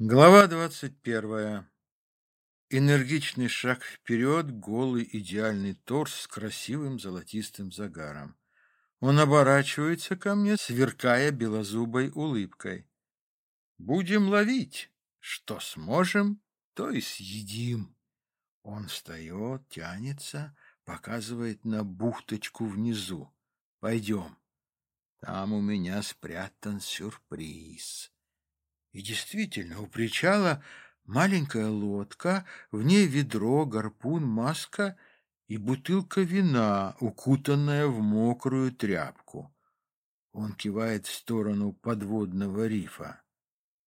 Глава двадцать первая. Энергичный шаг вперед, голый идеальный торс с красивым золотистым загаром. Он оборачивается ко мне, сверкая белозубой улыбкой. «Будем ловить. Что сможем, то и съедим». Он встает, тянется, показывает на бухточку внизу. «Пойдем. Там у меня спрятан сюрприз». И действительно, у причала маленькая лодка, в ней ведро, гарпун, маска и бутылка вина, укутанная в мокрую тряпку. Он кивает в сторону подводного рифа.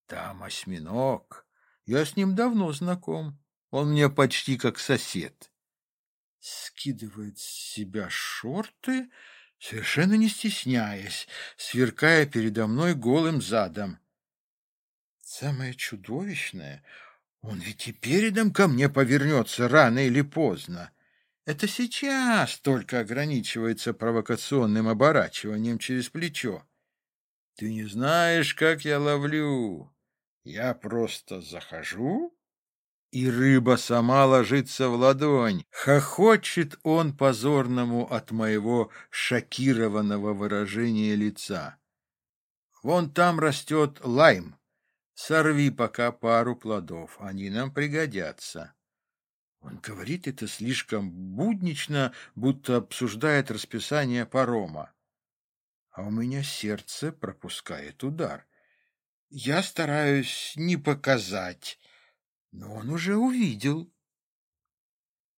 Там осьминог. Я с ним давно знаком. Он мне почти как сосед. Скидывает с себя шорты, совершенно не стесняясь, сверкая передо мной голым задом. Самое чудовищное, он ведь и передом ко мне повернется рано или поздно. Это сейчас только ограничивается провокационным оборачиванием через плечо. Ты не знаешь, как я ловлю. Я просто захожу, и рыба сама ложится в ладонь. Хохочет он позорному от моего шокированного выражения лица. Вон там растет лайм. Сорви пока пару плодов, они нам пригодятся. Он говорит это слишком буднично, будто обсуждает расписание парома. А у меня сердце пропускает удар. Я стараюсь не показать, но он уже увидел.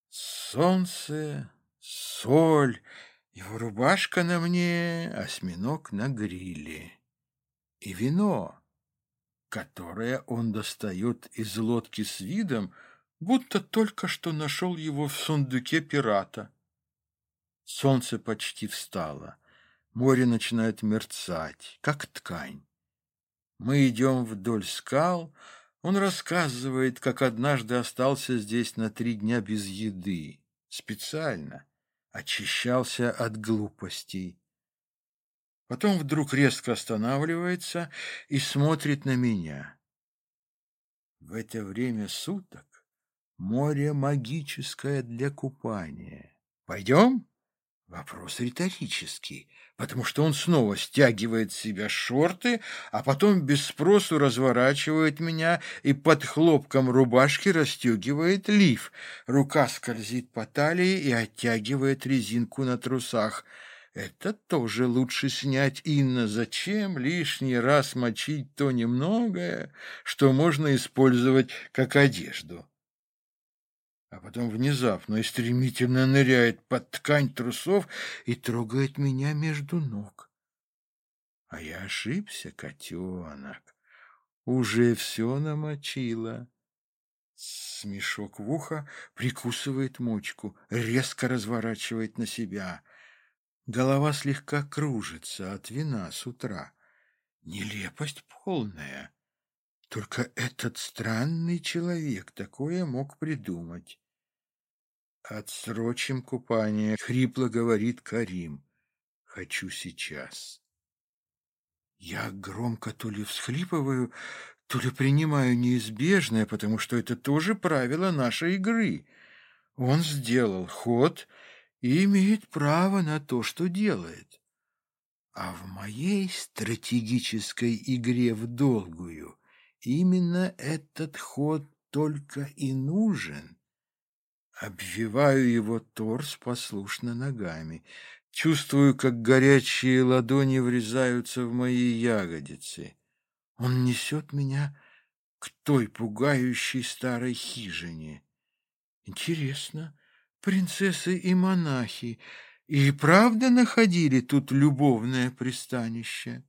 Солнце, соль, его рубашка на мне, осьминог на гриле. И вино которое он достает из лодки с видом, будто только что нашел его в сундуке пирата. Солнце почти встало. Море начинает мерцать, как ткань. Мы идем вдоль скал. Он рассказывает, как однажды остался здесь на три дня без еды. Специально. Очищался от глупостей. Потом вдруг резко останавливается и смотрит на меня. В это время суток море магическое для купания. Пойдем? Вопрос риторический, потому что он снова стягивает с себя шорты, а потом без спросу разворачивает меня и под хлопком рубашки расстегивает лиф. Рука скользит по талии и оттягивает резинку на трусах — это тоже лучше снять, Инна. Зачем лишний раз мочить то немногое, что можно использовать как одежду? А потом внезапно и стремительно ныряет под ткань трусов и трогает меня между ног. А я ошибся, котенок. Уже все намочила. Смешок в ухо прикусывает мочку, резко разворачивает на себя — Голова слегка кружится от вина с утра. Нелепость полная. Только этот странный человек такое мог придумать. «Отсрочим купание», — хрипло говорит Карим. «Хочу сейчас». Я громко то ли всхлипываю, то ли принимаю неизбежное, потому что это тоже правило нашей игры. Он сделал ход — и имеет право на то, что делает. А в моей стратегической игре в долгую именно этот ход только и нужен. Обвиваю его торс послушно ногами. Чувствую, как горячие ладони врезаются в мои ягодицы. Он несет меня к той пугающей старой хижине. Интересно, принцессы и монахи и правда находили тут любовное пристанище?